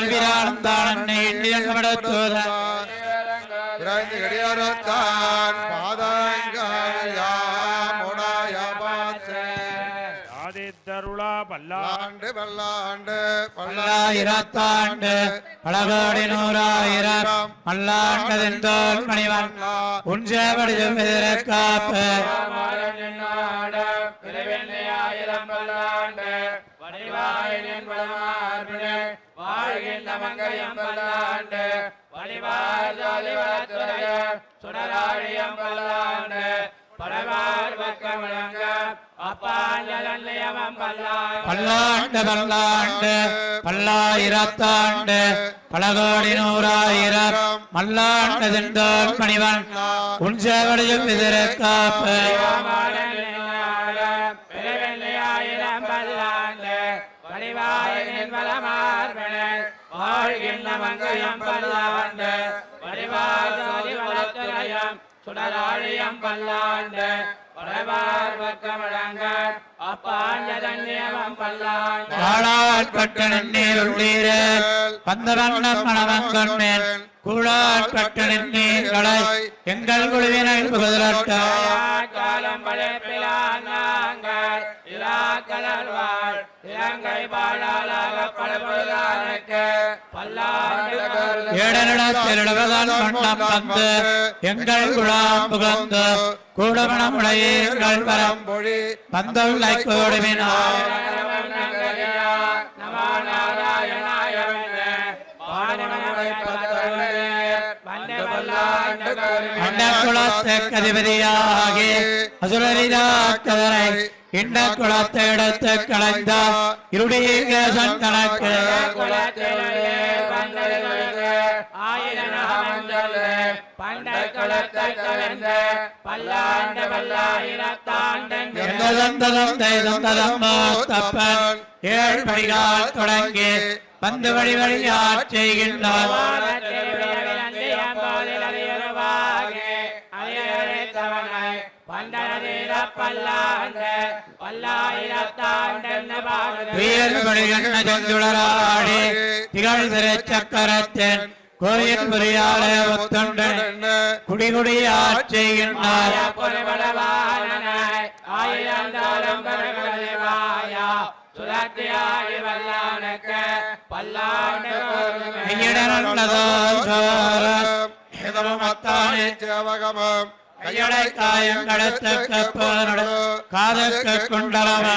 கல்விராளம் தான் அன்னை இந்தியன் கடத்தோத விரைந்து கடியாரத்தான் பல்லாண்டு பல்லாண்டு பல்லாயிரத்தாண்டு பலகோடி நூறாயிரம் பல்லாண்டதெந்தோல் மணிவன் உஞ்சபடி எதிர காப்பு. மங்கையம் பல்லாண்டு வளத்துறைய சுடராழியம் பல்லாண்டு படவார் பக்கம் விளங்க அப்பாஞ்சலன்யமம் பல்லாண்டு. பல்லாண்டு பல்லாண்டு பல்லாயிரத்தாண்டு பலகோடி நூறாயிரம் மல்லாண்டதெந்தோல் மணிவன் உஞ்சபடி எதிர காப்பு வாழ்கின்ற மங்கையம் பல்லாண்டு வடிவாதி வளத்துறையம் சுடராழியம் பல்லாண்டு படவார் பக்கம் எங்கள் குழுவினர் காலம் இலாக்கலர் வாழ். இலங்கை வண்ணம் வந்து எங்கள் குழாம் புகந்து கூடமணமுடையீர்கள் வரம் பொழி. வந்துள்ளை கூடுவினார் குலத்தை கதிபதியாகி அசுரரிதாக்கதரை இந்த குலத்தை எடுத்து கலைந்த தெய்தந்ததம் தப்பன் ஏழ் படிகால் தொடங்கி வந்து வழி வழியாற் செய்கின்றார். உயர் பணிகண்ண செந்துளராடி திகழ் திரு சக்கரத்தின் கோயில் ஒத்துண்டன் சோரம். இதமத்தானே சேவகமம் கையடை காயங்களத்து கப்பனோடு காதற்கு குண்டலமா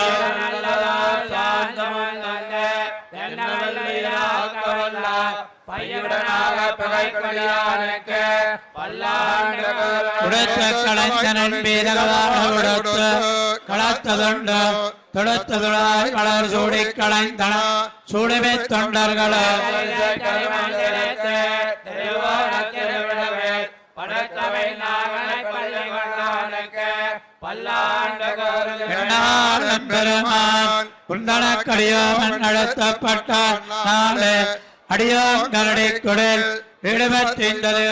களத்ததுண்டு சூடி களைந்தன சூடுமே தொண்டர்களே பல்லாண்டு என்னால் பெருமான் குந்தனக்கடியோமன் நடத்தப்பட்ட நாளே அடியோங்கரடி குடில் ஈடுபட்டிருந்தது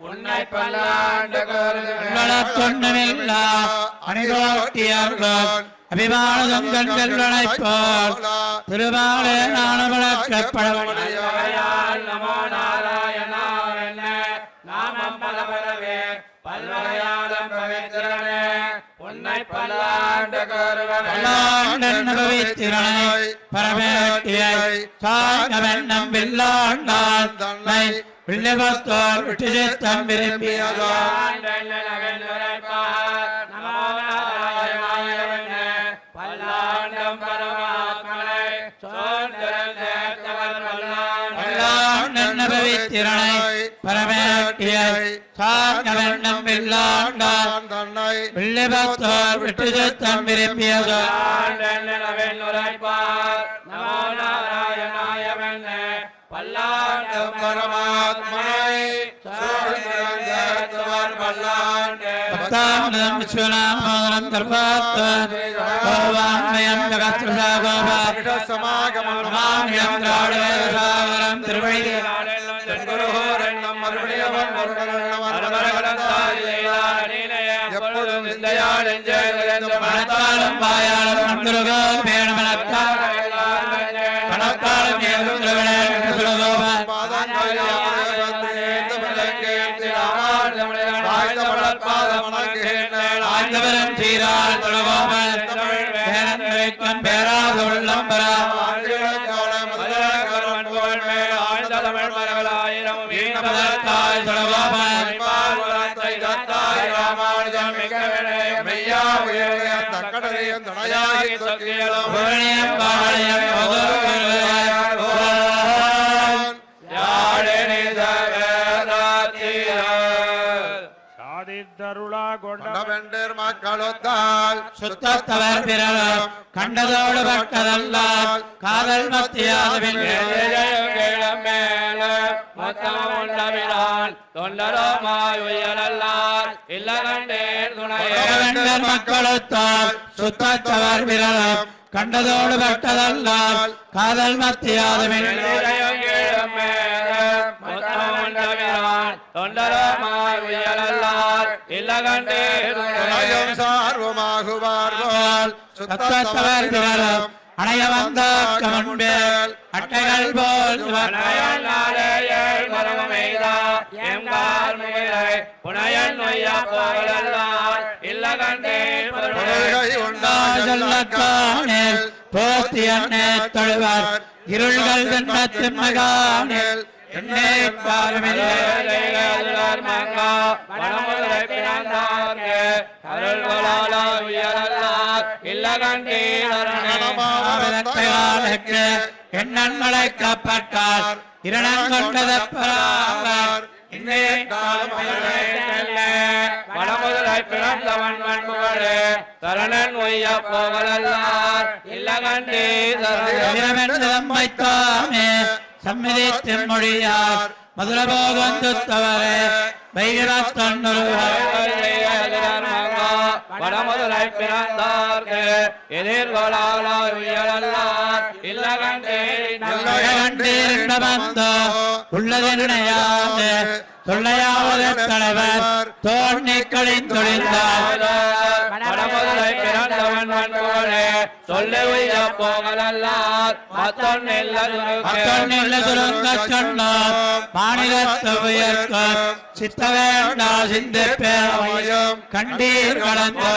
உன்னை பல்லாண்டு அணிதோட்டியர்கள் அபிமானதம் கண்கள் நினைப்பார் திருமாலே நானும் வளர்க்கப்பட பல்வகையால் நமோ நாராயணாவென்ன நாமம் பல பலவே பல்வகையாலும் பவித்திரனே உன்னை பல்லாண்டு அனுபவித்திறனை பரமேட்டியை தன்னை விட்டு சேத்தம் அனுபவித்திறனை பரமேட்டியை சாங்கமென்னம் வில்லாண்டான். தன்னை வில்லபத்தோர் விட்டு சேத்தம் விரும்பியதோ பல்லாண்டு. பரமாத்மனை பல்லாண்டு விஸ்வநாமோதரம் கோபா. சமாகமம். திருவழி പണത്താളം പായാളം മന്ത്രുകൾ പണത്താളം ആഴ്ചവരം ചീരാൾ തുളവ சாதித்தருளா கொண்ட மக்களொத்தால் சுத்தத்தவர் பிறரும் கண்டதோடு பட்டதல்லால் காதல் மத்தியாதவின் வேண்டர் மக்களுத்தால் சுத்தத்தவர் பிறரும் கண்டதோடு பட்டதல்லால் காதல் மத்தியாதவின் உலகம் சார்வமாகுவார்கள் சுத்தத்தவர் பிறரும் அணைய வந்த கமன்பேல் அட்டைகள் போல் உலகை சொல்லக்கானில் போத்தி அண்ணே தொழுவர். இருள்கள் தின்ன தின்மகானில் என்னே பாரமில்லை ஆவிதத்தையாளுக்கு எண்ணன்களை காப்பட்டார் இரணம் கொண்டதப்பராவர் இன்னே வடமுதலை பிறந்தவன் வன்முகளே தரணன் ஒய்ய போகலல்லார். இல்ல கண்டே சம்மிதி தென்மொழியார் மதுரபோகம் துத்தவரே வைகரத்தொன்னொருவர் வடமுதலை பிறந்தார்க்கு எதிர்கொளால உயரல்லார் இல்ல கண்டே கண்டீர்ந்தமந்தோ உள்ளதென்னையாது தொல்லையாவது தலைவர் தோணி கழிந்தொழிந்தார் வடமுதலை பிறந்தவன் உய்ய போகலல்லார். மத்தொன்னில்ல அத்தொன்னில்ல சுருங்க சொன்னோம் மாநிலத்து உயர்க்கும் சித்த வேண்டா சிந்து பேரமையும் கண்டீர் கலந்தோ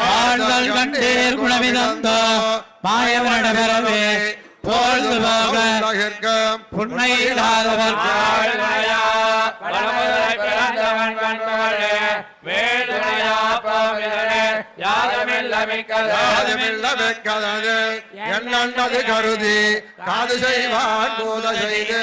வாழ்தல் கண்டீர் குணமிதந்தோ மாயவனிடபெறவே. கருதி காது செய்வான் போத செய்து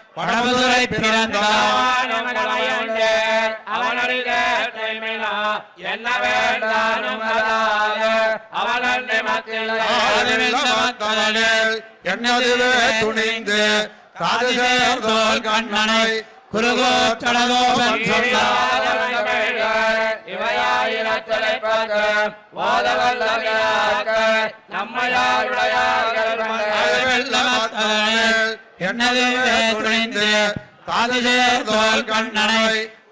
பாரண்ணே குதர்க்க படமுதுரை பிறந்தார் என்ன வேண்டாம் அவனே மக்கள் துணிந்து. காது சேர்ந்தோல் கண்ணனை குருகோச்சடகோபன் சொன்னார். வெள்ளமத்தனில் என்னதுவே துணிந்து காது சேர்ந்தோல் கண்ணனை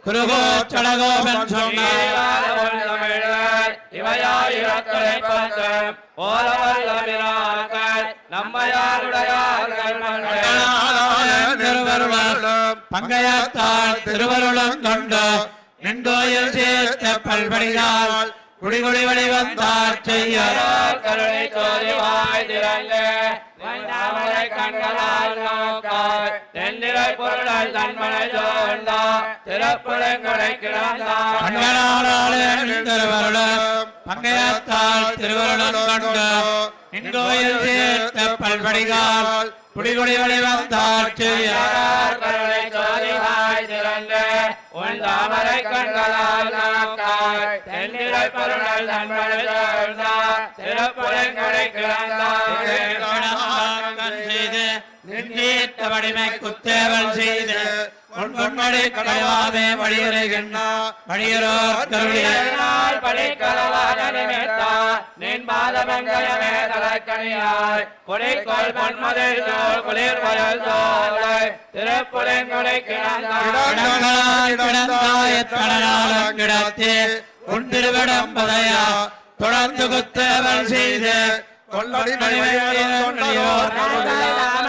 குருகோச்சடகோபன் சொன்னார் திருவருளும் பங்கையத்தால் திருவருளும் கொண்டு நின்றோயில் சேர்த்த பல்வடிகால் குடிகுடி வழிவந்தார் செய்ய கருணை சோதிவாய் திறங்க தாமரை கண்களால் நோக்காய் தென்னிறை பொருளால் தன்மனை சோர்ந்தா திறப்புடன் கொடை கிடந்தாய் கண்களாலே திருவருளும் பங்கயத்தால் திருவருளம் கொண்டு நின்றோயில் சேர்த்த பல்படிகால் குடிகுடி வழிவந்தார் செய்யார் கருணை சோதிவாய் திறந்து உன் தாமரை கண்களால் நாக்காய் தென்னிலை பருணல் தன்மழை சேர்ந்தார் திருப்புலங்களை வடிமை குத்தேவல் செய்து பொன்மொழி கடைவாமே வழியுறைகின்ற வழியுறோர் கருடைய நாள் படிக்கலவான நிமித்தா நின் பாதமங்கயமே தலைக்கணியாய் குடிக்கொள் பொன்மதில் தோல் குளிர் வயல் தோலை திருப்புலங்களை கிடந்தார் கிடங்களால் கிடந்தாயத்தனாலும் கிடத்தே. உன் திருவிடம் பதையா. தொடர்ந்து குத்தேவல் செய்து. கொள்ளடி தாமரை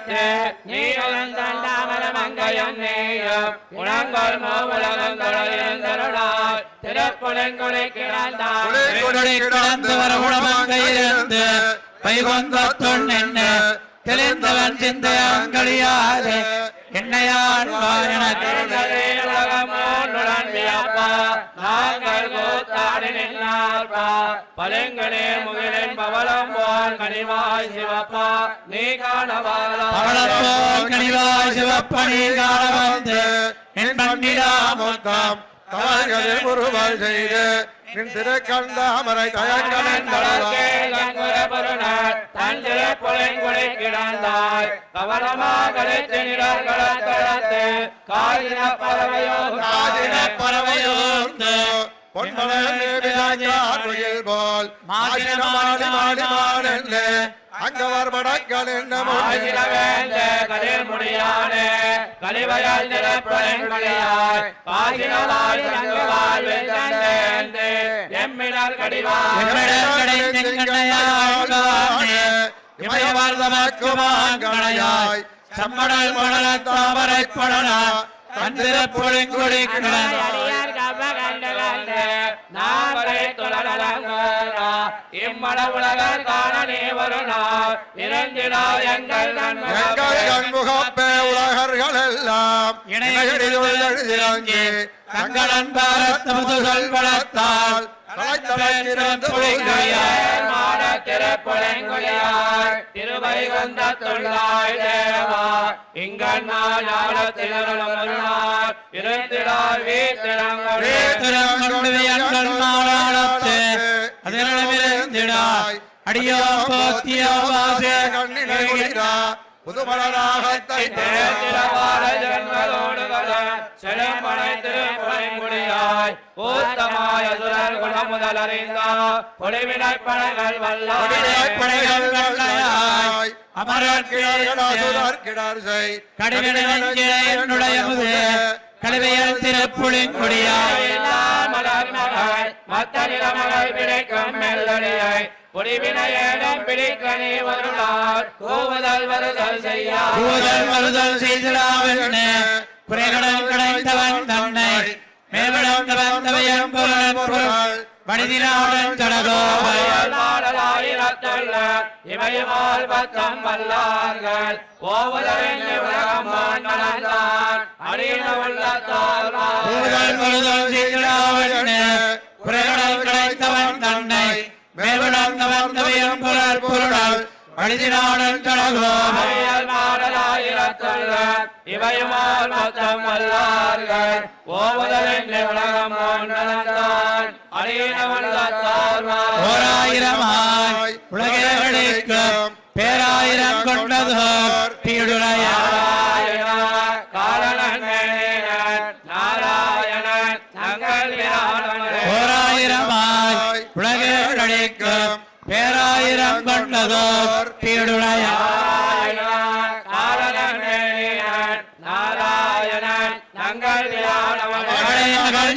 கண்பிழித்து நீ உழந்தாமர மங்கையம் நீயும் கிடந்து வர தொண்ணென்ன தெளிந்தவன் சிந்தை என்னையான் நாங்கள் கூத்தாடி நின்றார்பா பழங்களே முகிலின் பவளம் போல் கனிவாய் சிவப்பா. நீ காணவாலா பவளப்போல் கனிவாய் சிவப்பணி காண வந்து என் மண்ணிடா மொத்தம். செய்து நின் காதின பறவையோர்ந்து. பொன்மலையில் போல். மாடி மாடி மாடென்று அங்கவர் எம்மினர் கடிவாய் எம்மிடக்கடை தெங்கண்ணையாள் காணே இமயவார்தமக்குமாங்கணையாய் சம்மடல் மணல தாமரை படனா தந்திர புளிங்குடி கண்டு நாமரை துளலங்கா இம்மட உலகர் காண நீ வருணார் இருந்திடா எங்கள் கண்முகப்பே உலகர்கள் எல்லாம் திருவைகுந்த தொல்லாய் தேவா அதிரமிருந்திடாய் அடியோ போத்தியோ வாசே கண்ணினை புதுமலராகத்தை படைகள் அமரர்கிழார் அமரர்கிழார் செய். கடிவினை நெஞ்சிலே என்னுடைய முது செய்திடாவென்னு தன்னை. மேவிடம் பொருள். பொருள் இவையுமால் பத்தம் வல்லார்கள். உலகம் அடியின உள்ளத்தால் கூதல் மறுதல் செய்திடாவென்னு குறைகடல் கடைந்தவன் தன்னை மேவிடம் வந்தவையன் பொருள் பொருள் வடிதினாவுடன் கடகோவை அவையல் மாடலாயிரத்தல்ல இவையுமால் மொத்தம் வல்லார்கள். ஓவதரின் உலகம் அடியின உள்ளத்தால் ஓராயிரமாய் உலகேகளிக்கும் பேராயிரம் கொண்டதோர் பீடுரையார் பேராயிரம் கொண்டதோர்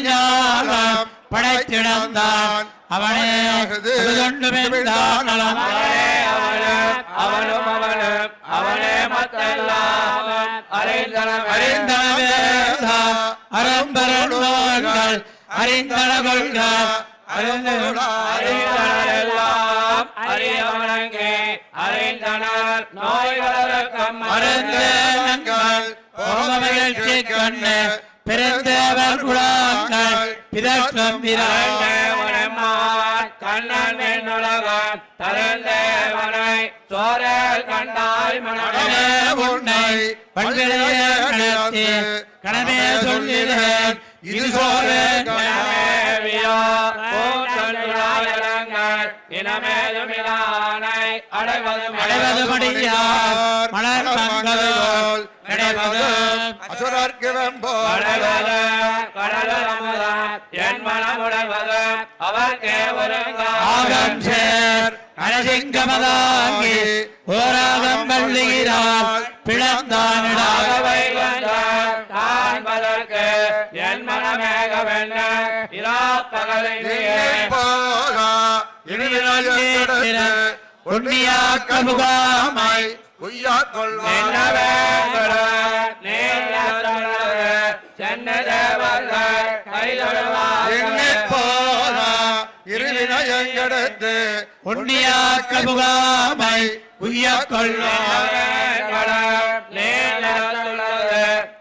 ஞானம் படைத்திடந்தான். அவனே கொண்டுமென்றான் நலம் அவனும் அவனும் அவனே மத்தெல்லாம் அறிந்தன கொள்க. அறியவனங்கே அறிந்தனர். நோய்களற்கம் மருந்தேனங்கள் மகிழ்ச்சி கண்ணு பெருந்தேவர் குழாங்கள் பிதற்றம் மன்னன் வெண்ணுலகம் தருந்தேவனை சோரல் கண்டாய் மனமே உன்னை நடத்தி கடமே சொல்லினேன் இது சோழ கணமேவியோ பூச்சொல்லாயலங்கள் இனமேதுமிலானை அடைவது அடைவது மடியார் மலர் கடலமுத என் மனமுடைவது அவர்க்கே ஆகம் ஒருங்காகம் சேர். நரசிங்கமதாங்கி ஓராகம் பள்ளியினால் பிளந்தானிடாக ஆகவை வந்த காண்பதற்கு என் மனமேகவென்ன இரா பகலிலேயே போகா உன்னியாக்க முகாமை உய்யா என்ன கொள்வார் வேங்கட நேரத்தொழு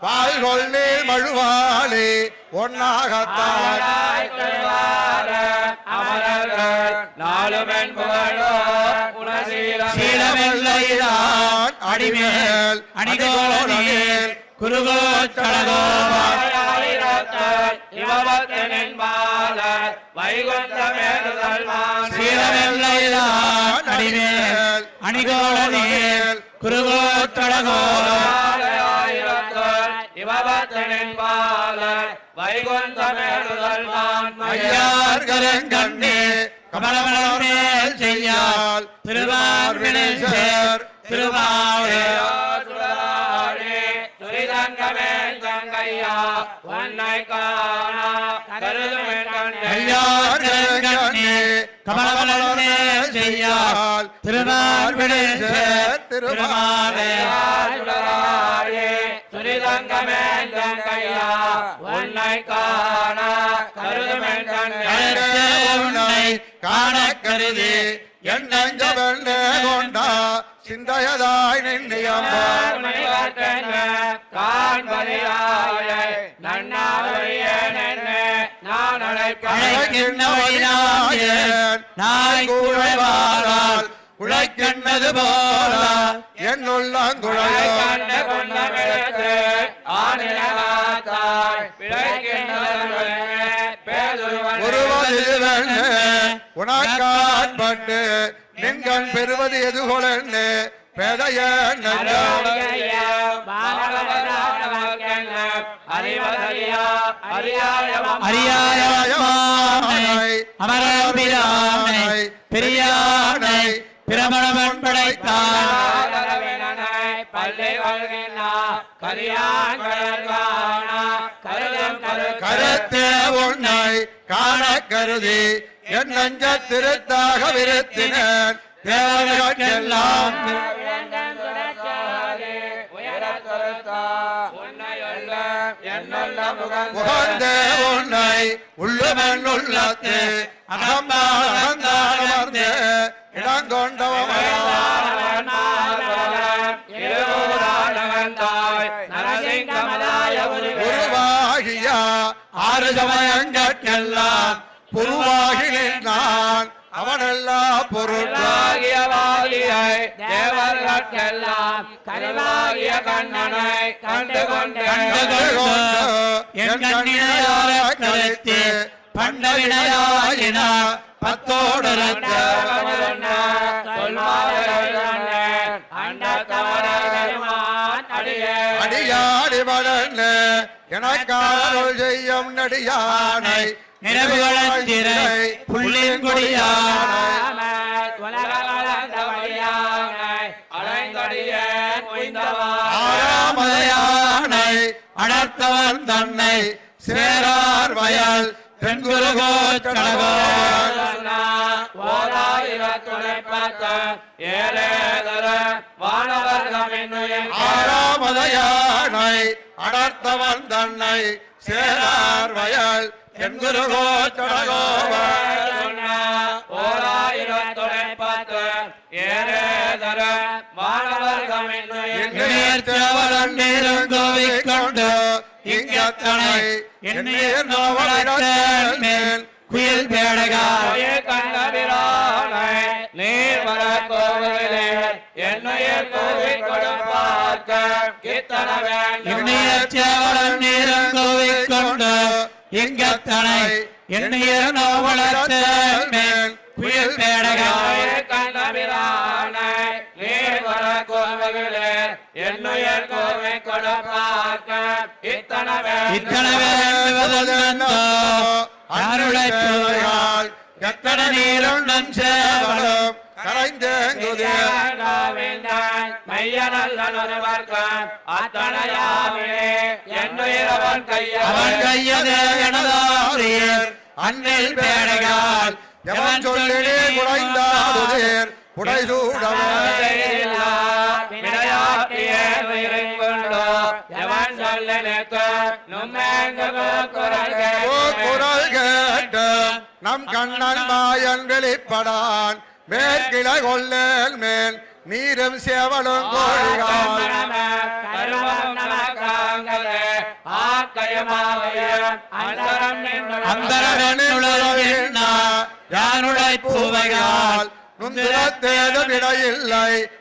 பால்கொள் நீர் மழுவாளி ஒன்னாகத்தான். அடிமேல் அணிகோலனில் குருகோச்சடகோவா சீலமெல்லைதான் அடிமேல் அணிகோலனில் குருகோச்சடகோவா ஐயார்கரங்கண்ணே கமலமலர் செய்யால் திருவார்வினேசர் திருவாவூர் ஐயார்கரங்கண்ணே கமலமலர் செய்யால் திருவார்வினேசர் திருவாவே உன்னை காண கருதுமென் கண்ணே. கருத்தே உன்னை காண கருதி என் நெஞ்ச வெண்ணே கொண்டா சிந்தையதாய் நின்னியம்பா அழைக்கின்ற வழிநாயன் நாய் குழைவாரால் உழைக்கின்றது போல உனக்காட்பட்டு நின்கண் பெறுவது எது கொலன்னு பெதைய நெஞ்சம் அரியாயமானை அமரபிரானை பெரியானை பிரமணவன் படைத்தான் பள்ளி வாழ்கின்றார் கரியான் கருத்தே உன்னை காண கருதி என் நெஞ்ச திருத்தாக விருத்தினேன். தேவர்களுக்கெல்லாம் முகந்தே உன்னை உள்ளவன் உள்ளத்து இடங்கொண்டவமையா உருவாகியா ஆறு சமயங்கட்கெல்லாம் புருவாகினேன் நான் அவனெல்லா பொருட்கள் தேவர்களுக்கெல்லாம் கருவாகிய கண்ணனை கண்டு கொண்டேன் என் கண்ணினையார கருத்து பண்டவினையாயின பத்தோடு அடியாடி வளர்ந்த எனக்காரல் செய்யும் நடியானை நினைவுகளத்திரை புள்ளின் கொடியானை அடர்த்தவன் தன்னை சேரார் வயல் தென்குருகோச்சடகோவன் ஆறாமதையானை அடர்த்தவன் தன்னை சேரார் வயல் என் குருகோ தொடகோவன் நேர்ச்சவரன் நெருங்கோவை கொண்டு இங்கத்தனை எண்ணீர் நோவளத்தல் மேல் குயில் பேடகாய் நீர் வர கோவிலே என்னுயிர் கோவி கொடுப்பார்க்க கித்தன வேண்டும் கொண்டு இங்கத்தனை மேல் குயில் பேடகாய கண்ணபிரானை கோவிலே என்னுயிர் கோவி கொடுப்பார்க்க இத்தன இத்தனை வேண்டுவதென்னோ அருளை புகழால் எத்தனை நீருண்டன் சேவலும். கரைந்தேங்குதே. அவன் கையதே எனதாரியர். அன்னில் பேடகால் எவன் சொல்லினே குடைந்தாடுதேர் புடைசூடவே ஓ குரல் கேட்டு நம் கண்ணன் மாயன் வெளிப்படான் மேற்கிளை கொள்ளேல் மேல் நீரும் சேவலும் யானுடை பூவைகால் நுந்திரத்தேதும் இடையில்லை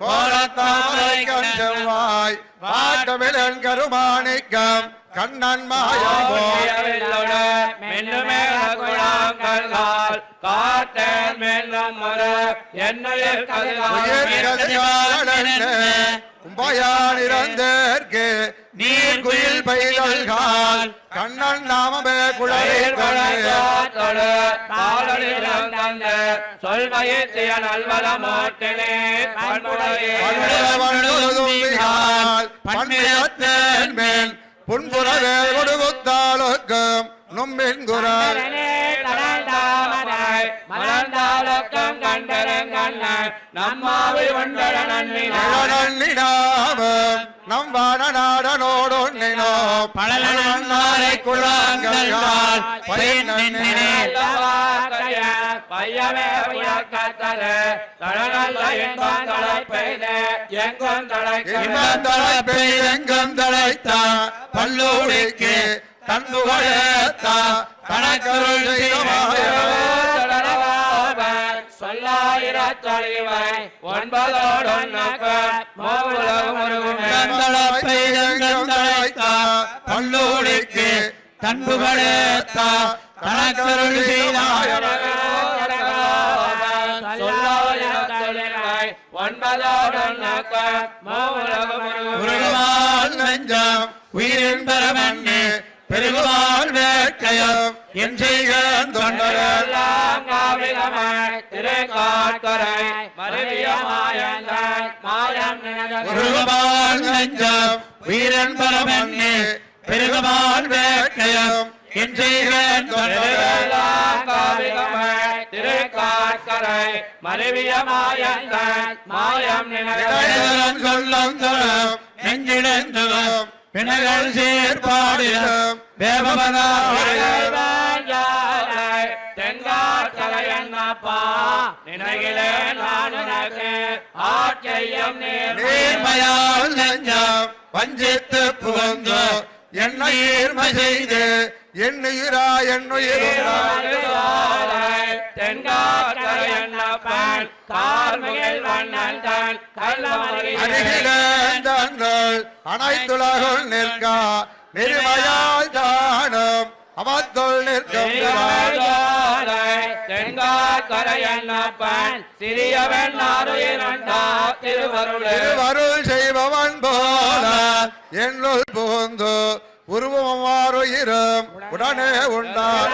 கோலத்தாமரை கஞ்சவாய் பாட்டமிழன் கருமாணிக்கம். கண்ணன் மாயம் போய் கும்பயானிறந்தேற்கு நீர் குயில் பைதல்கால் கண்ணன் நாமமே சொல்வயிற்றிய நல்வல மோட்டிலே பண்புடைய பன்னிரத்தேன் மேல் பொன்புற கொடுகுத்தாளுக்கும் நும்மின் குரல் மலர்ந்தாலக்கம் கண்டரங்கண்ணன் நம்மாவி ஒன்றர நன்னினான் நன்னினாமம் நம் பையவே எங்கும் தலை பெய்த எங்கும் தலை எங்கும் தழைத்தா பல்லூடிக்கு தன்னுகழேத்தா கணக்கருள் சொல்லாயிரத்தொழிவை ஒன்பதோடொன்னக்கு பல்லூடிக்கு தன்புகளேத்தா கணக்கருள் செய்தாய் உருகுமால் நெஞ்சம் உயிரின் பெறமண்ணு பெருகுமால் வேட்கையம் என் செய்கன் தொண்டரல் உருகுமால் நெஞ்சம் உயிரின் பெறமண்ணு பெருகுமால் வேட்கையம் என் தொண்டரல் மருவிய மாயங்கள் மாயம் நினைவு இடைதரம் சொல்லம் தரம் நெஞ்சிடந்தகம் வினகள் சேர்பாடிடம் வேபமதாவரை நேர்மையால் நெஞ்சம் வஞ்சித்து புகுந்து என்னை ஏர்மை செய்து எண்ணுயிரா எண்ணுயிரா அருகிலேந்தங்கள் அனைத்துலகுள் நிற்கா. நெருமையால் தானம் அவத்துள் நிற்கும் திருவருள். செய்பவன் போல என்னுள் புகுந்து உருவமாறுயிரும் உடனே உண்டான்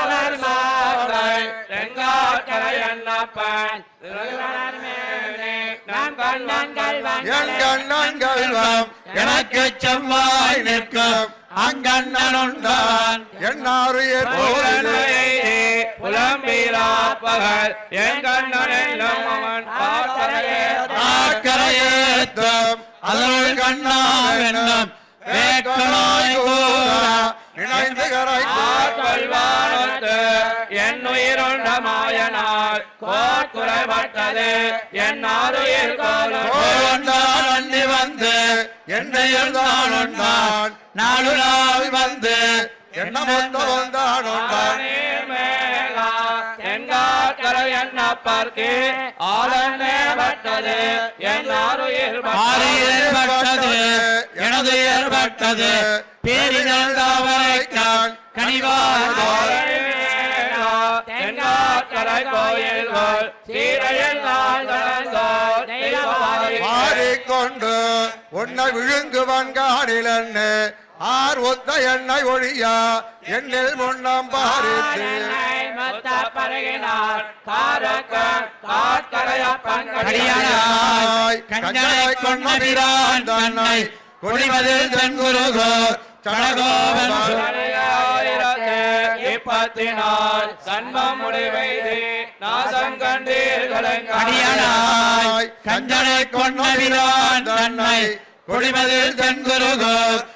என் கண்ணன் கல்வம் எனக்கு செவ்வாய் நிற்கும். அங்கண்ணனுண்டான். என்னாருயிர் புலம்பீரா பகல். என் பார்த்தரையே ஆக்கரையேத்தும் அதனுள் கண்ணாம் என்னும். வேட்கனாய் கூறா இணைந்து கரை ஆட்கொள்வானத்து என் உயிருண்ட மாயனால் கோட்குறைபட்டது என் ஆறுயிர் கோவண்டான் அண்ணி வந்து உண்டான் நாலு நாள் வந்து என்ன மொத்த வந்தான் உண்டான் என்னப்பர்க்கு ஆளனே பட்டது. என் ஆறுயிர் மாறி ஏற்பட்டது எனது ஏற்பட்டது. தென்காக்கரை கோயில்கள் சீரையில் நாள் கடந்தோர் தெய்வமாய். மாறிக்கொண்டு உன்னை விழுங்குவன் காடில் என்ன ஆர் ஒத்த எண்ணெய் ஒழியா என்னில் முன்னம் பாரித்து. கடியானாய் கஞ்சனை கொண்டபிரான் தன்னை குடிமதில் தென்குருகோ சடகோவன் இப்பத்தினால் சன்மம் முடிவைது நாசம் கண்டீர்களும் அடியானாய் கஞ்சனை கொண்டபிரான் தன்னை குடிமதில் தென்குருகோ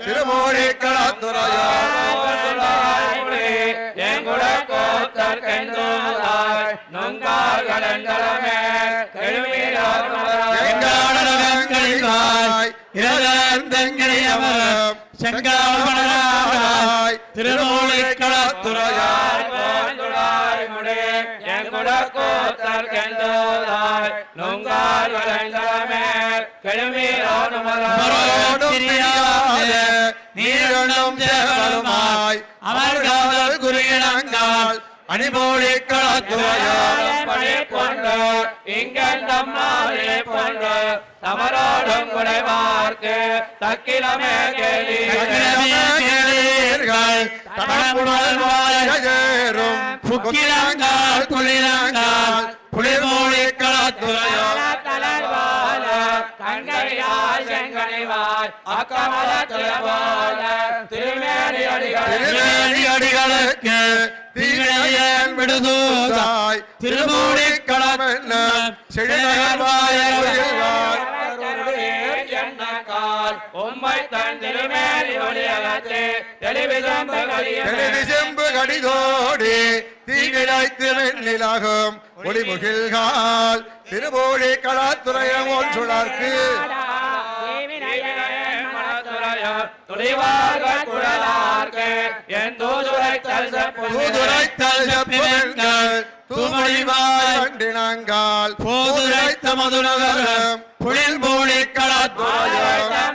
கண்டீர்களும் செங்கானவங்கடிவாய் இருந்தெங்கிணியமரும் செங்காலமலராய் திருமூடி செங்காலமலராய் திருமூலி களத்துறையாய் மரோடும் பிரியாத நீரணும் தேவருமாய் அமர்காதல் குறியினங்கால் அணிபோடி களத்துறையா தமரோடும் குறைவார்க்கு தக்கிலமே கேளி கேளீர்கள் தடமுடல் வாயேறும் புக்கிரங்கால் குளிரங்கால் செங்கனிவாய் அக்கமல துளவால திருமேனி அடிகளுக்கு தீவினையன் விடுதூதாய். திருமூலி களமென்ன செழிவாய உம்மை தன் ஒளியகத்து கடிதோடி தீங்கிழைத்து வெண்ணிலாகும் ஒளிமுகில்கால். திருமூடி களத்துறையம் ஒன்றுளர்க்கு தூதுரைத்தல் செப்புகள் தூமொழிவாய் கண்டினங்கால் போதுரைத்த மதுரகரம் புலில் மூலி களத்துறையம்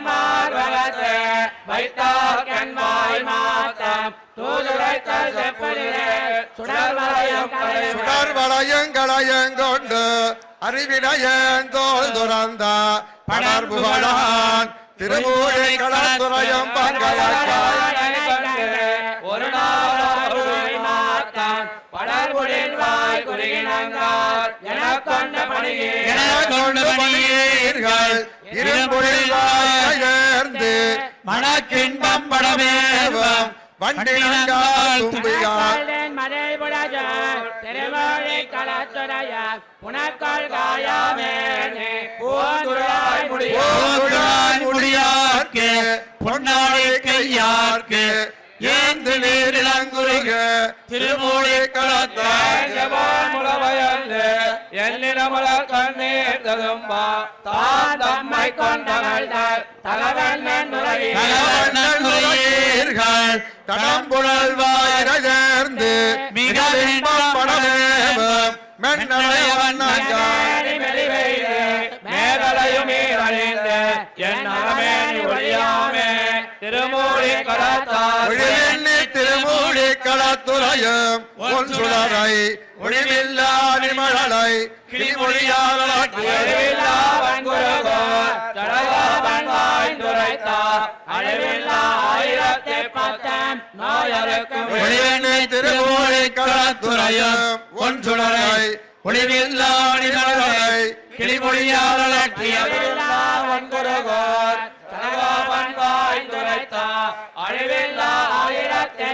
சுடர் வளையங்களையங்கொண்டு அறிவினையன் தோல் துறந்த படர் களத்துறையம் பங்கையாய் ஒரு நாள் வாய் குறுகினார் பணியே. கொண்டு பணியீர்கள் படமேவம். வண்டினங்கால் தும்பிகால் புனக்கால் காயாமேனே பொன்னாடி கையார்க்கு ஏந்து நீரிலங்குருக திருமூலி முளவயல்ல என்னிடமலர் கண்ணீர் ததும்பா தான் தம்மை கொண்டவள் தலவண்ணன் நுரையே நலவண்ணீர்கள் தடம்புழல் வாயிர சேர்ந்து மிக இன்பம் படமேவம் மென்னடையவன் மேகலையும் அழிந்து என் அகமேனி ஒழியாமே. திருமூலி கலத்தார் ஒழிவெண்ணி திருமூடி களத்துறையும் ஒன் சுடரை ஒழிவில்லா நிமழலை ஆயிரத்தி பத்தம் நோயருக்கும் ஒழிவெண்ணி திருமூடி களத்துறையும் ஒன் சுடரை ஒளிவில்லா நிமழலை கிளிமொழியாளர் அழிவில்லா வன்குருகோர் அழிவில்லா ஆயிரத்தி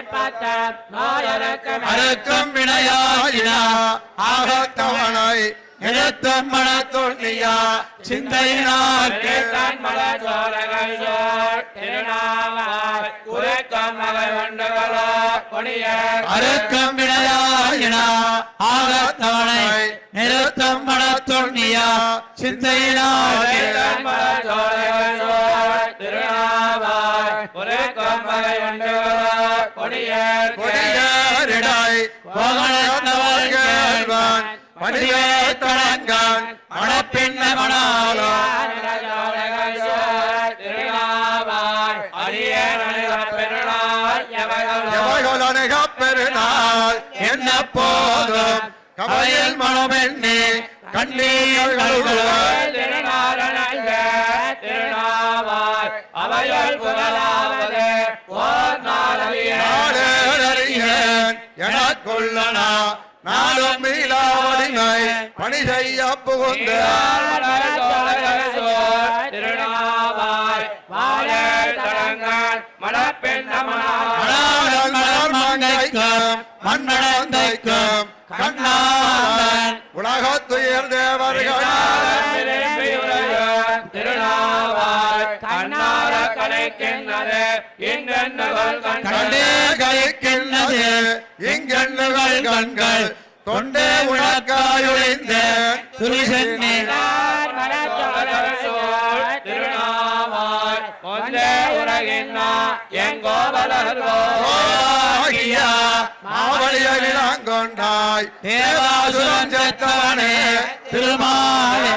நோயருக்கும் அறுக்கும் வினையாயினா ஆகத்தவனை நிறுத்தம் தோல்வியா சிந்தையினால் கேட்டான் மலர் சோழர்கள் சோழ் திருநாவாய் உறக்கம் மலை வண்டுகளோ கொடிய அறுக்கம் விடையாயினா ஆகத்தவனை நிறுத்தம் மனத்தொன்னியா சிந்தையினால் கேட்டான் மலர் சோழர்கள் சோழ் திருநாவாய் உறக்கம் மலை வண்டுகளோ கொடிய கொடியாரிடாய் பகலத்தவர்கள் படிவே தொடங்கான் மணப்பின்ன மணாலோ பெருநாள் என்ன போதும் கவையில் மனமெண்ணி கண்ணீர்கள் கழுவுவார் அவையல் புகழாவது. ஓர் எனக்குள்ளனா நாடும் மீளாவடிமை பணி செய்ய புகுந்த மணாளன் மலர் மங்கைக்கும் மண்ணடைந்தைக்கும் கண்ணாளன் உலகத்துயர் தேவர்கள் கண்டே கலைக்கின்றது. இங்கெண்ணுகள் கண்கள். தொண்டே உனக்காயுழைந்த துரிசென்னி ஆகியா மாவழியிலாங்கொண்டாய் தேவாசுரம் செத்தவனே திருமாலே.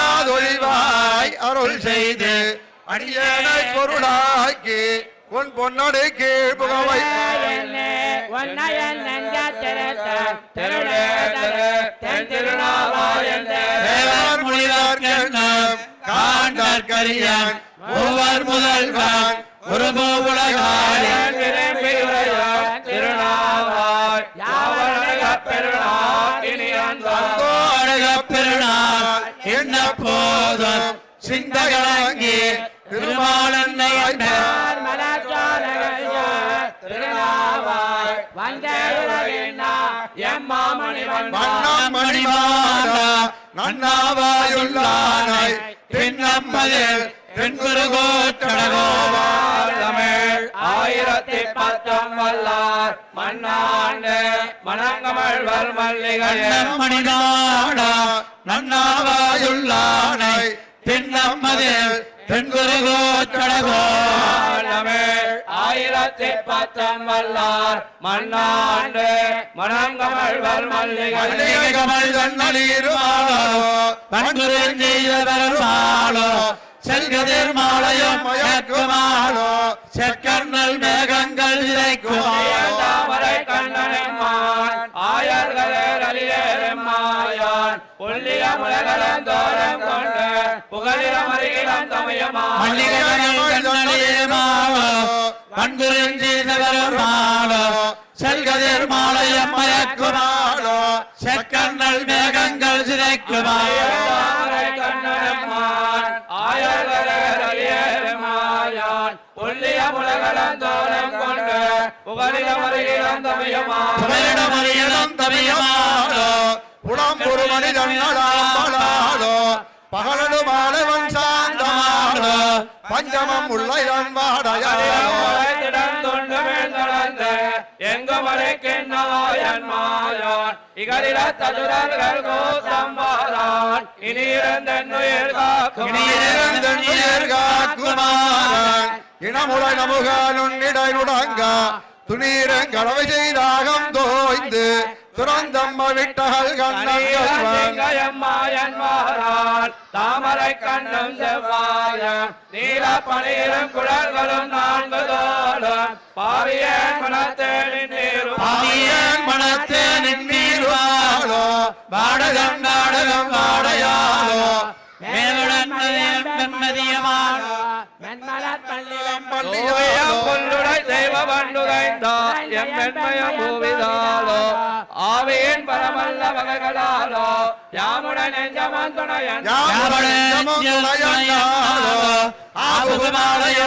அருளாதொழிவாய் அருள் செய்து அடியனை பொருளாக்கி உன் பொன்னொடு கீழ் புகவை மூவர் முதல்வன் உலகாலே அழகப் பெருநாள் என்ன போதும் சிந்தகலங்கி திருமாலன்னை வண்ணம் மணிமாடா நன்னாவாயுள்ளானை பின்னம்மதில் தென்குரு கோட்டடகோவா தமிழ். ஆயிரத்தி பத்தம் வல்லார் மண்ணாண்டு மணங்கமழ்வர் மல்லிகையே மணிநாடா நன்னாவாயுள்ளானை பின்னம்மதில் ஆயிரத்தி பத்தம் வல்லார் மண்ணாண்டு மணங்கமழ்வர் மல்லிகை மல்லிகை கமல் தன்னீருமாளோ செல்கதிர் மாலையும் மயக்குமாளோ செற்கண்ணல் மேகங்கள் இறைக்குமாளோ தாமரை கண்ணனம்மான் ஆயர்களே அலியேமாயான் புள்ளிய முலகலம் தோறம் கொண்டு புகழிடம் பெருமாளோ செல்கதிர் மாலையும் மயக்குமாளோ செற்கண்ணல் மேகங்கள் தமியமாளோ புலம் ஒரு மனிதன் பகலடு மாலவன் சாந்தமாளோ பஞ்சமம் உள்ள இடம் வாடையாளோ இனியிருந்தன்னுயிர்காக்குமாரன் இனமுறை நமுக நுண்ணிடை நுடங்க துணீரங்கடவை செய்தாகம் தோய்ந்து. துறந்தம்ம விட்டகல் கண்ணன் தாமரை கண்ணும் செவ்வாய. நீல பணியிலும் குழல்களும் நான்கு தோளும். பாவியன் மனத்தேனின் நீரும் பாவியன் மனத்தே நின்றீர்வாளோ வாடகம் நாடகம் வாடையாளோ. பூவிதாலோ. ஆவியின் பரமல்ல வகைகளாலோ யாமுடன் நெஞ்சமன் துணையன்.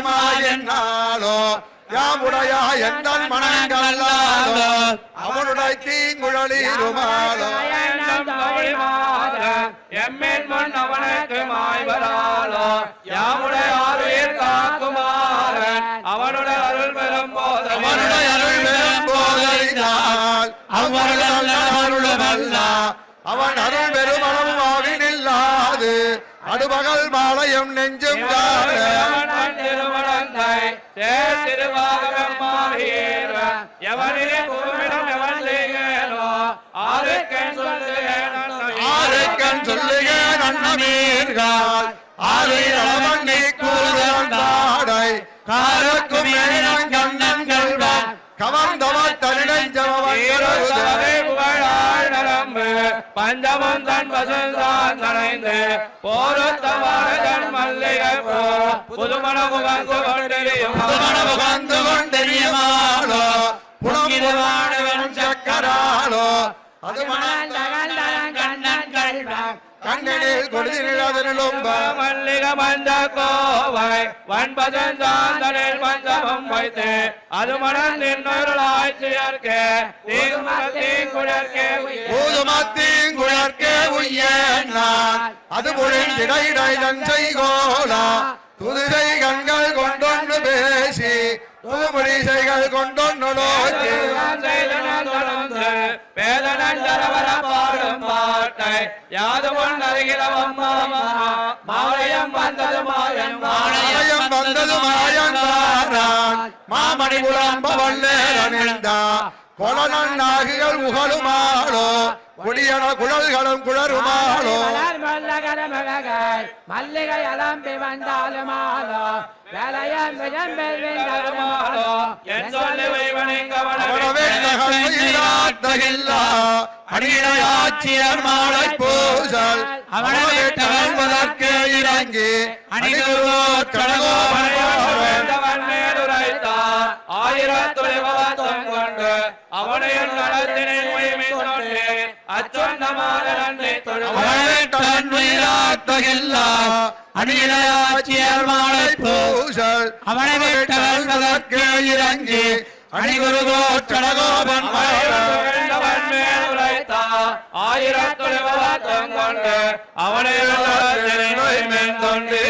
ஆகுமாலயமாயன்னாலோ யாமுடைய எந்தன் மனங்களாலோ அவனுடைய தீங்குழலிருமாலோ. எம்மின் முன் அவனுக்கு மாய்வராலோ யாமுடைய ஆறுயிர் காக்குமாறன். அவனுடைய அருள் பெறும் அவனுடைய அருள் பெரும் போதறிந்தால் அவர்கள் அருளமல்ல அவன் அருள் பெரும் அளவும் ஆவினில்லாது அடுபகல் மாலயம் நெஞ்சும் காண. ஆறுக்கண் சொல்லுக நன்னமீர்கள். ஆறுயிர் அளவங்கை கூறுதாடை காரக்கும் கண்ணன் கல்வன் கவர்ந்தவர் பஞ்சமம் தன் வசந்தான் நனைந்து. போரத்தவாரன் மல்லிகை போ புதுமண முகந்து கொண்டிரியும்? வந்து கொண்டெரியுமாளோ புலங்கிடுவானவன் சக்கராளோ அது கண்ணன் கொடுதிலும் மல்லிக மஞ்ச கோவை. வன்பதந்தாந்தனில் பஞ்சமம் வைத்து அது மணல் நின்னொருளாய் துயர்க்கே தீங்குழற்கே ஊதுமத்தின் குழற்கே உய்ய நான் அது பொழிந்திடைடை நஞ்சை கோலா. துதிரை கண்கள் கொண்டொன்று பேசி துதுமொழிசைகள் கொண்டொன்னு நோக்கி மாலயம் வந்தது மாயம் மாலயம் வந்தது மாயங்காரான் மாமணி புலம்ப வல்லேரணிந்தா கொலனன் நாகிகள் உகழுமாளோ குடியன குழல்களும் குளருமாளோ மல்லிகை அலம்பி வந்தாலுமாலோ அடியாட்சியர் மாலை பூசல். தகழ்வதற்கு இறங்கி அணிகுருவோர் கடகோபன் மேலுரைத்தா ஆயிரத்துளைவத்தம் கொண்டு அவனையும் நடத்தினை உயிமின் கொண்டே அச்சொன்னமான நன்மை தொழுவ அவனவே தன்மையாத்தகில்லா அணியிலையாச்சியர் மாலை பூசல். அவனை விட்டவர்க்கு இறங்கி அணிகுருகோர் கடகோபன் வேண்டவன் மேலுரைத்தா கொண்டு அவனையும் நடத்தினை கொண்டே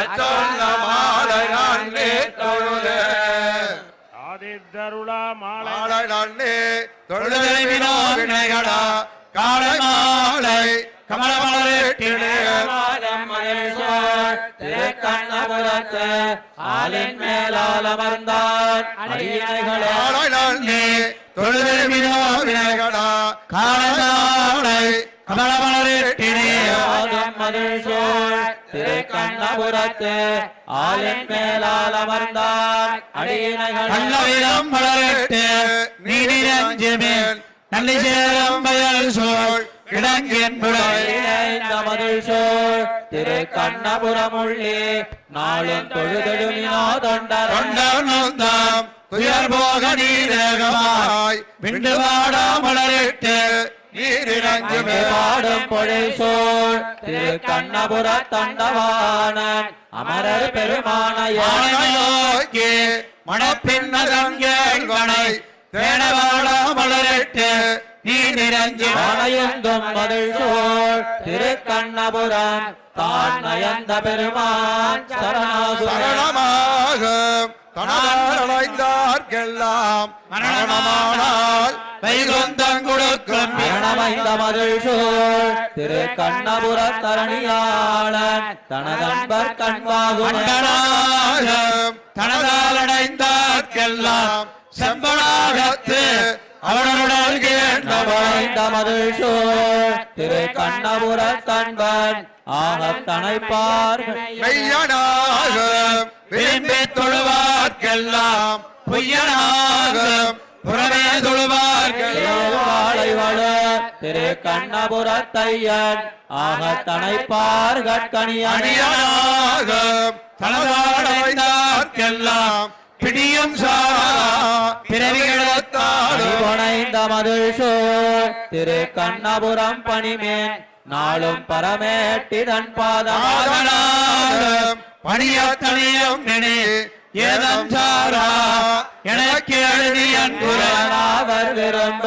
அச்சொன்ன மாலை நன்றி தொழுதே. ஆதித்தருளா மாலை. நன்னே தொழுதை காலை மாலை ஆலின் மேலால் நன்னே தொழுதை வினோவினைகளா காலை மாலை கமலமலரேட்டிலே மதில் சூழ். திருக்கண்ணபுரத்து ஆலின் மேலால் அமர்ந்தான் அடியணைகளே நல்லவிதம் மலரேட்டு நீடிரஞ்சு மேல் நல்லி சேரம் பயல் சோழ் கிடங்கின் புடை. இணைந்த மதில் சூழ் திருக்கண்ணபுரமுள்ளே நாளும் தொழுதொழுமினோ தொண்டர் தொண்டர் நோந்தாம் துயர் போக நீரகமாய் விண்டு வாடா மலரிட்டு நீரிறங்குமே பாடும் பொழில் சோழ் திரு கண்ணபுர தண்டவானன் அமரர் பெருமானையாய் நோக்கி மணப்பின்னதங்கேள்வனை தேனவாடா மலரிட்டு நீ நிறஞ்சி ஆனையுந்தும் மதில் சோழ் திரு கண்ணபுரம் தான் நயந்த பெருமான் சரணமாக தனதாரடைந்தார்க்கெல்லாம் மரணமானால் வைகுந்தம் கொடுக்கும் மரணமைந்த மதில் சோழ் திரு கண்ணபுர தரணியாளன் தனதன்பர் மண்டனாக தனதால் அடைந்தார்க்கெல்லாம் செம்பனாகத்து அவனுடன் கேட்டவன் தமது திரு கண்ணபுர தன்பன் ஆகத்தனை மெய்யனாக விரும்பி தொழுவார்க்கெல்லாம் பொய்யனாக புறமே தொழுவார்கள். திரு கண்ணபுர தையன் ஆகத்தனை கட்கணியணி அணியனாக தலதாடைந்தார்க்கெல்லாம் பிடியும் அடிபணைந்த மதுஷோ திரு கண்ணபுரம் பணிமேன். நாளும் பரமேட்டிதன் பாதம். பணியத்தனியம் நினை ஏதம் சாரா எனக்கு எழுதி அன்புரை அவர் விரும்ப.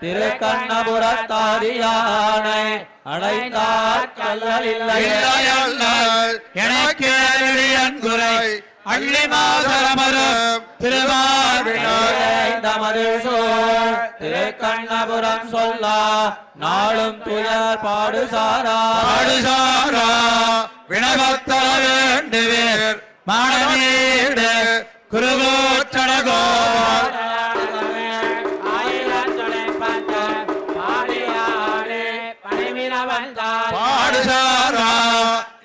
திரு கண்ணபுரத்தாரியானை அடைந்தார் கல்லல் இல்லை எனக்கு எழுதி அன்புரை. அள்ளி மாதரமரம் திருவாவினர். தமதுஷோ திரு கண்ணபுரம் சொல்லா நாளும் துயர் பாடு சாரா பாடுசாரா. வினவத்தர வேண்டுவேர். மாணவீடு குருகோச்சடகோ பாடுசாரா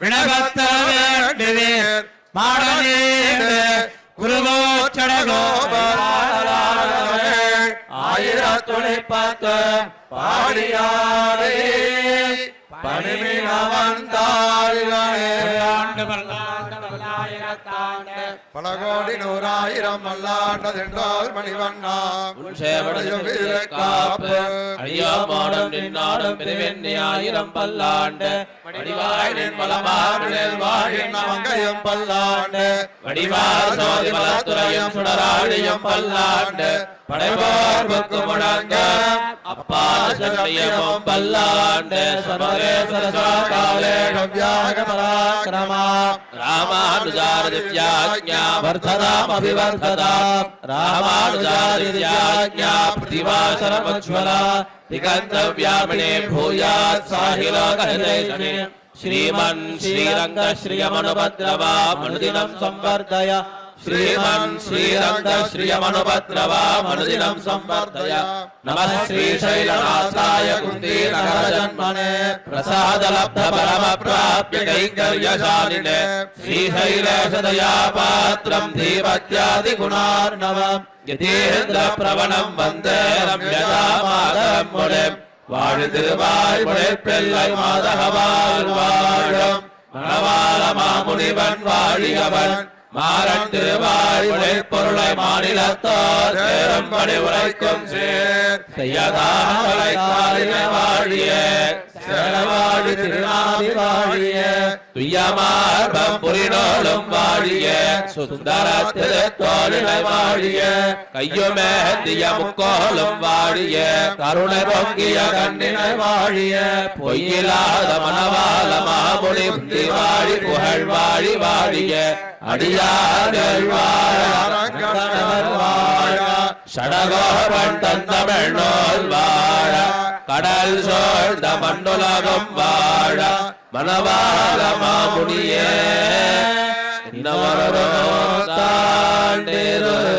வினவத்தர வேண்டுவேர். மாணவீடு குருகோச்சடகோ ஆயிரத்துணைப்பத்து பாடியாரே பணிமினவன் பல கோடி நூறாயிரம் மல்லாண்டதென்றால் மணிவண்ணா. காப்பு. அடியாமாடம் நின்னாடும் பிரிவெண்ணி ஆயிரம் பல்லாண்டு. வடிவாய் நின்மலமாவினில் வாழ்கின்ற மங்கையும் பல்லாண்டு. வடிவாய் சோதி மலத்துறையும் சுடராடியும் பல்லாண்டு. படைவார்புக்கு முழங்க அப்பா சத்தியமும் பல்லாண்டு. சமரேஸ்வர சாகாலே கவ்யாக பராக்கிரமா ராமானுஜார திவ்யாஜ்ஞா वर्धतामभिवर्धता रामानुजादिव्याज्ञा प्रतिभासरमज्ज्वला दिगन्तव्यामिने भूयात् साहिलोकहिलेशने श्रीमन् श्रीरङ्गश्रियमनुभद्रवा अनुदिनं संवर्धय श्रीमन् श्रीरङ्ग श्रियमनुभद्रवा मनुदिनं संवर्धय नमः श्रीशैलनाथाय कुन्दीनगरजन्मने प्रसादलब्धपरमप्राप्य कैङ्कर्यशालिने श्रीशैलेशदया पात्रं धीमत्यादिगुणार्णवम् யதேந்திரபிரவணம் வந்தே ரம்யதா மாதரம் முனிம் வாழு திருவாய் முளைப்பிள்ளை மாதகவால் வாழும் மணவாள மாமுனிவன் வாழியவன் மாறன் பொருளை உழைப்பொருளை மாநிலத்தோர் சேரும்படி உழைக்கும் சேர். செய்யதான வாழிய செலவாடி திருநாதி வாழிய துயமார்பம் புரிநோலும் வாழிய சுந்தர திருத்தோழினை வாழிய கையுமேந்திய முக்கோலும் வாழிய கருணை பொங்கிய கண்ணினை வாழிய பொய்யில்லாத மனவாள மாமுனி புத்தி வாழி புகழ் வாழி வாழிய அடியார்கள் வாழ. சடகோபன் தந்தமிழ் நோல் வாழ. கடல் சோழ்ந்த மண்ணுலகம் வாழ. மனவாழ மாமுனியே. இன்னவரோ தாண்டிரு.